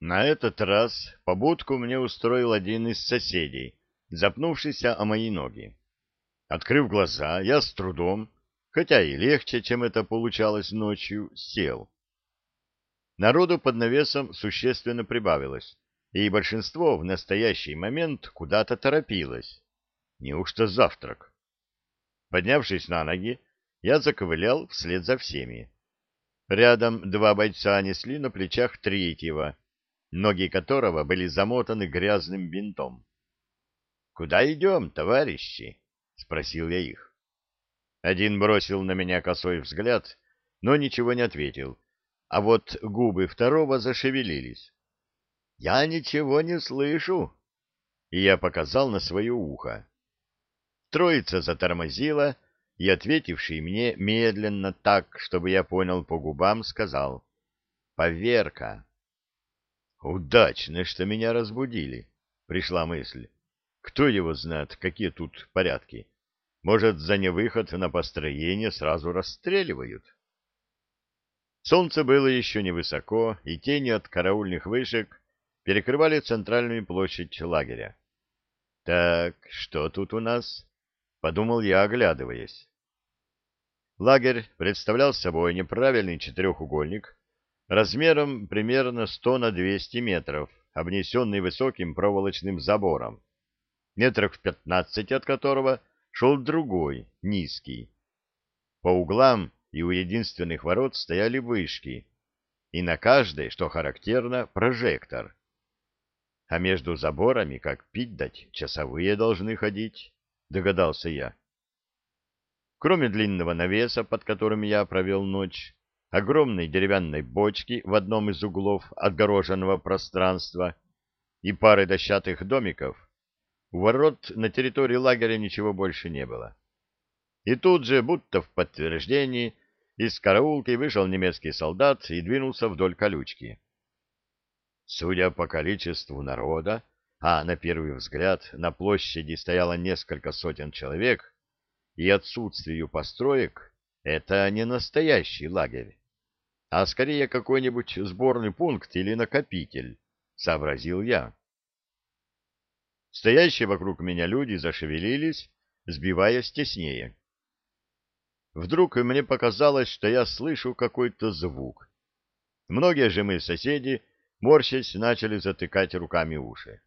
На этот раз побудку мне устроил один из соседей, запнувшийся о мои ноги. Открыв глаза, я с трудом, хотя и легче, чем это получалось ночью, сел. Народу под навесом существенно прибавилось, и большинство в настоящий момент куда-то торопилось. Неужто завтрак? Поднявшись на ноги, я заковылял вслед за всеми. Рядом два бойца несли на плечах третьего, ноги которого были замотаны грязным бинтом. — Куда идем, товарищи? — спросил я их. Один бросил на меня косой взгляд, но ничего не ответил, а вот губы второго зашевелились. — Я ничего не слышу! И я показал на свое ухо. Троица затормозила, и, ответивший мне медленно так, чтобы я понял по губам, сказал «Поверка». «Удачно, что меня разбудили», — пришла мысль. «Кто его знает, какие тут порядки? Может, за невыход на построение сразу расстреливают?» Солнце было еще невысоко, и тени от караульных вышек перекрывали центральную площадь лагеря. «Так, что тут у нас?» — подумал я, оглядываясь. Лагерь представлял собой неправильный четырехугольник размером примерно 100 на 200 метров, обнесенный высоким проволочным забором, метрах в 15 от которого шел другой, низкий. По углам и у единственных ворот стояли вышки, и на каждой, что характерно, прожектор. А между заборами, как пить дать, часовые должны ходить, догадался я. Кроме длинного навеса, под которым я провел ночь, огромной деревянной бочки в одном из углов отгороженного пространства и пары дощатых домиков, у ворот на территории лагеря ничего больше не было. И тут же, будто в подтверждении, из караулки вышел немецкий солдат и двинулся вдоль колючки. Судя по количеству народа, а на первый взгляд на площади стояло несколько сотен человек, и отсутствию построек это не настоящий лагерь, а скорее какой-нибудь сборный пункт или накопитель, сообразил я. Стоящие вокруг меня люди зашевелились, сбиваясь теснее. Вдруг мне показалось, что я слышу какой-то звук. Многие же мы соседи, морщась, начали затыкать руками уши.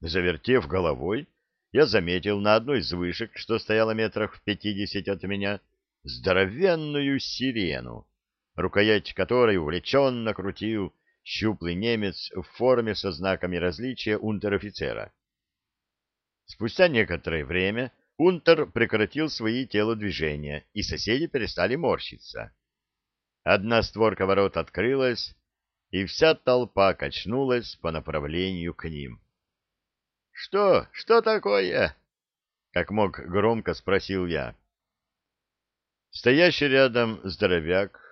Завертев головой, я заметил на одной из вышек, что стояла метрах в пятидесяти от меня, здоровенную сирену, рукоять которой увлеченно крутил щуплый немец в форме со знаками различия унтер-офицера. Спустя некоторое время унтер прекратил свои телодвижения, и соседи перестали морщиться. Одна створка ворот открылась, и вся толпа качнулась по направлению к ним. Что? Что такое? Как мог громко спросил я. Стоящий рядом здоровяк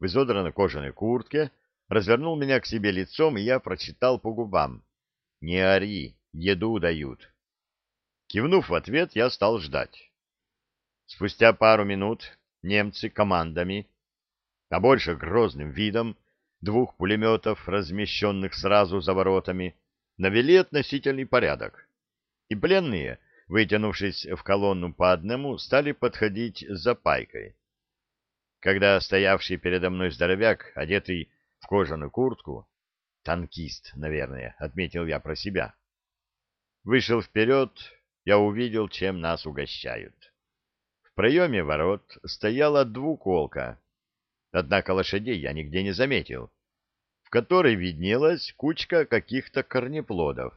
в изодранной кожаной куртке развернул меня к себе лицом, и я прочитал по губам. «Не ори, еду дают». Кивнув в ответ, я стал ждать. Спустя пару минут немцы командами, а больше грозным видом, двух пулеметов, размещенных сразу за воротами, навели относительный порядок, и пленные, вытянувшись в колонну по одному, стали подходить за пайкой. Когда стоявший передо мной здоровяк, одетый в кожаную куртку, танкист, наверное, отметил я про себя, вышел вперед, я увидел, чем нас угощают. В проеме ворот стояла двуколка, однако лошадей я нигде не заметил в которой виднелась кучка каких-то корнеплодов.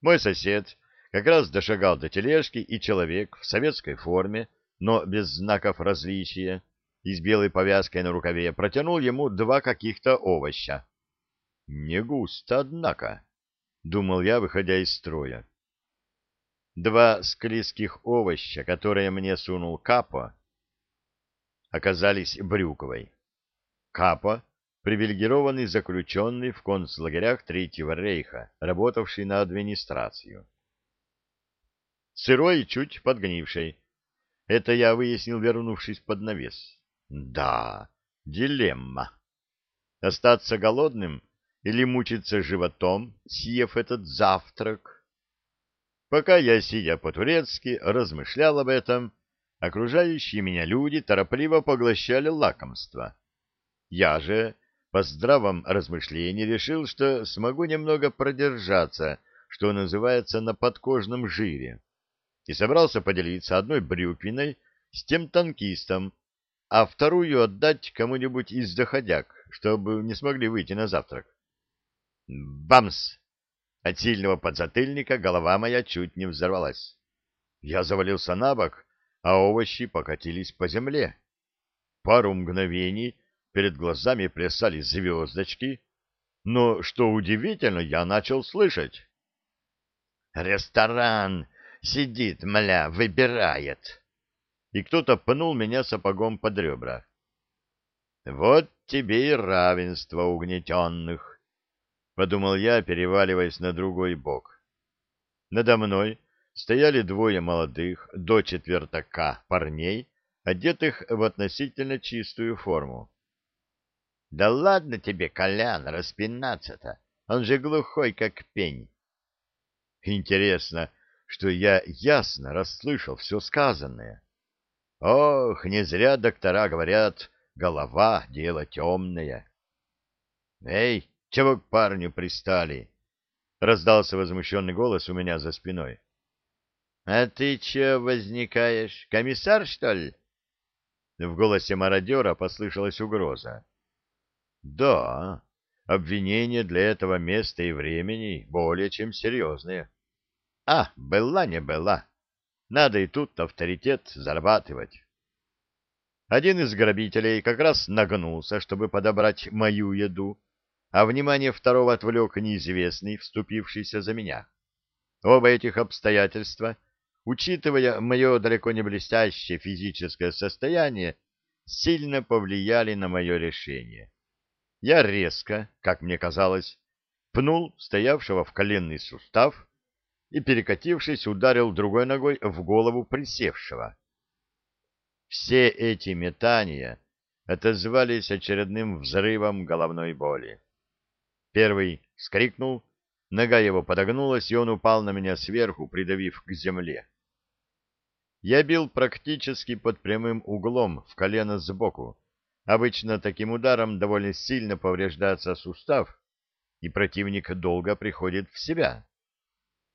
Мой сосед как раз дошагал до тележки, и человек в советской форме, но без знаков различия, и с белой повязкой на рукаве, протянул ему два каких-то овоща. Не густо, однако, — думал я, выходя из строя. Два склизких овоща, которые мне сунул Капо, оказались брюковой. Капо привилегированный заключенный в концлагерях Третьего рейха, работавший на администрацию. Сырой и чуть подгнивший. Это я выяснил, вернувшись под навес. Да, дилемма. Остаться голодным или мучиться животом, съев этот завтрак. Пока я, сидя по-турецки, размышлял об этом, окружающие меня люди торопливо поглощали лакомство. Я же, по здравом размышлении, решил, что смогу немного продержаться, что называется, на подкожном жире, и собрался поделиться одной брюквиной с тем танкистом, а вторую отдать кому-нибудь из доходяг, чтобы не смогли выйти на завтрак. Бамс! От сильного подзатыльника голова моя чуть не взорвалась. Я завалился на бок, а овощи покатились по земле. Пару мгновений перед глазами плясали звездочки, но, что удивительно, я начал слышать. «Ресторан! Сидит, мля, выбирает!» И кто-то пнул меня сапогом под ребра. «Вот тебе и равенство угнетенных!» — подумал я, переваливаясь на другой бок. Надо мной стояли двое молодых, до четвертака парней, одетых в относительно чистую форму. — Да ладно тебе, Колян, распинаться-то, он же глухой, как пень. Интересно, что я ясно расслышал все сказанное. Ох, не зря доктора говорят, голова — дело темное. — Эй, чего к парню пристали? — раздался возмущенный голос у меня за спиной. «А ты че возникаешь? Комиссар, что ли?» В голосе мародера послышалась угроза. «Да, обвинения для этого места и времени более чем серьезные. А, была не была. Надо и тут авторитет зарабатывать». Один из грабителей как раз нагнулся, чтобы подобрать мою еду, а внимание второго отвлек неизвестный, вступившийся за меня. Оба этих обстоятельства — учитывая мое далеко не блестящее физическое состояние, сильно повлияли на мое решение. Я резко, как мне казалось, пнул стоявшего в коленный сустав и, перекатившись, ударил другой ногой в голову присевшего. Все эти метания отозвались очередным взрывом головной боли. Первый вскрикнул, нога его подогнулась, и он упал на меня сверху, придавив к земле. Я бил практически под прямым углом в колено сбоку. Обычно таким ударом довольно сильно повреждается сустав, и противник долго приходит в себя.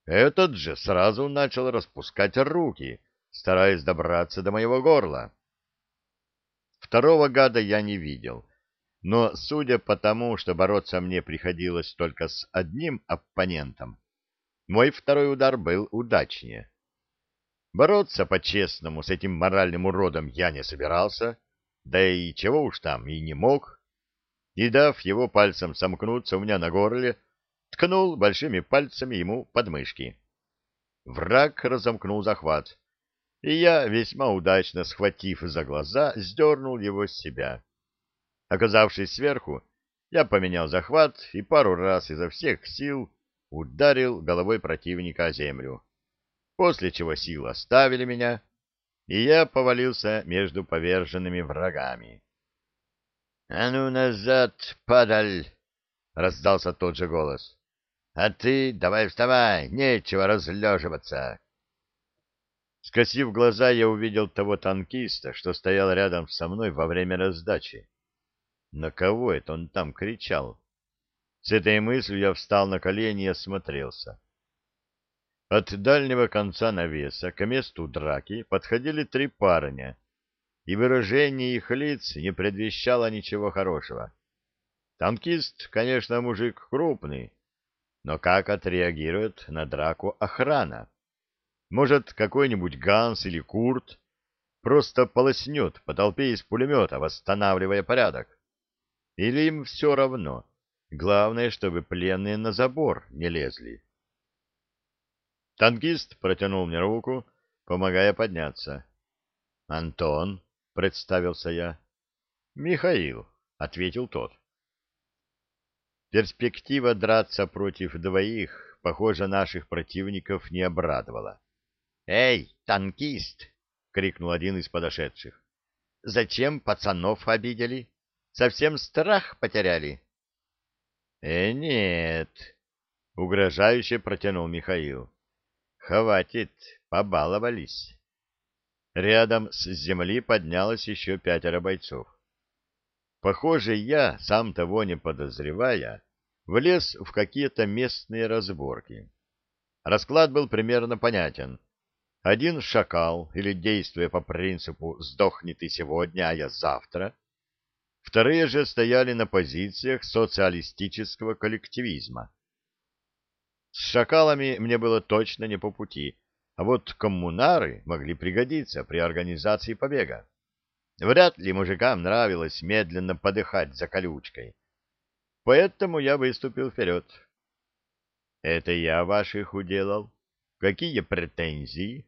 Этот же сразу начал распускать руки, стараясь добраться до моего горла. Второго гада я не видел, но, судя по тому, что бороться мне приходилось только с одним оппонентом, мой второй удар был удачнее. Бороться по-честному с этим моральным уродом я не собирался, да и чего уж там, и не мог. И дав его пальцем сомкнуться у меня на горле, ткнул большими пальцами ему под мышки. Враг разомкнул захват, и я, весьма удачно схватив за глаза, сдернул его с себя. Оказавшись сверху, я поменял захват и пару раз изо всех сил ударил головой противника о землю после чего силы оставили меня, и я повалился между поверженными врагами. — А ну назад, падаль! — раздался тот же голос. — А ты давай вставай, нечего разлеживаться. Скосив глаза, я увидел того танкиста, что стоял рядом со мной во время раздачи. На кого это он там кричал? С этой мыслью я встал на колени и осмотрелся. От дальнего конца навеса к месту драки подходили три парня, и выражение их лиц не предвещало ничего хорошего. Танкист, конечно, мужик крупный, но как отреагирует на драку охрана? Может, какой-нибудь Ганс или Курт просто полоснет по толпе из пулемета, восстанавливая порядок? Или им все равно? Главное, чтобы пленные на забор не лезли. Танкист протянул мне руку, помогая подняться. «Антон», — представился я. «Михаил», — ответил тот. Перспектива драться против двоих, похоже, наших противников не обрадовала. «Эй, танкист!» — крикнул один из подошедших. «Зачем пацанов обидели? Совсем страх потеряли?» Э, нет, угрожающе протянул Михаил. Хватит, побаловались. Рядом с земли поднялось еще пятеро бойцов. Похоже, я, сам того не подозревая, влез в какие-то местные разборки. Расклад был примерно понятен. Один шакал, или действуя по принципу «сдохни ты сегодня, а я завтра», вторые же стояли на позициях социалистического коллективизма. С шакалами мне было точно не по пути, а вот коммунары могли пригодиться при организации побега. Вряд ли мужикам нравилось медленно подыхать за колючкой. Поэтому я выступил вперед. Это я ваших уделал. Какие претензии?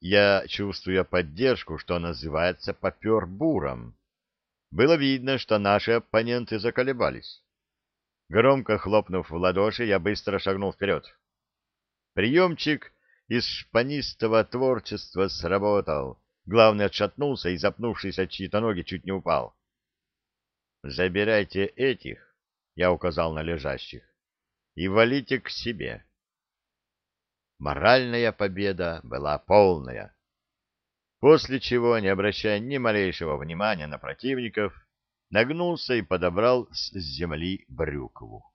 Я, чувствуя поддержку, что называется, попер буром. Было видно, что наши оппоненты заколебались. Громко хлопнув в ладоши, я быстро шагнул вперед. Приемчик из шпанистого творчества сработал. Главный отшатнулся и, запнувшись от чьи-то ноги, чуть не упал. «Забирайте этих», — я указал на лежащих, — «и валите к себе». Моральная победа была полная. После чего, не обращая ни малейшего внимания на противников, нагнулся и подобрал с земли брюкву.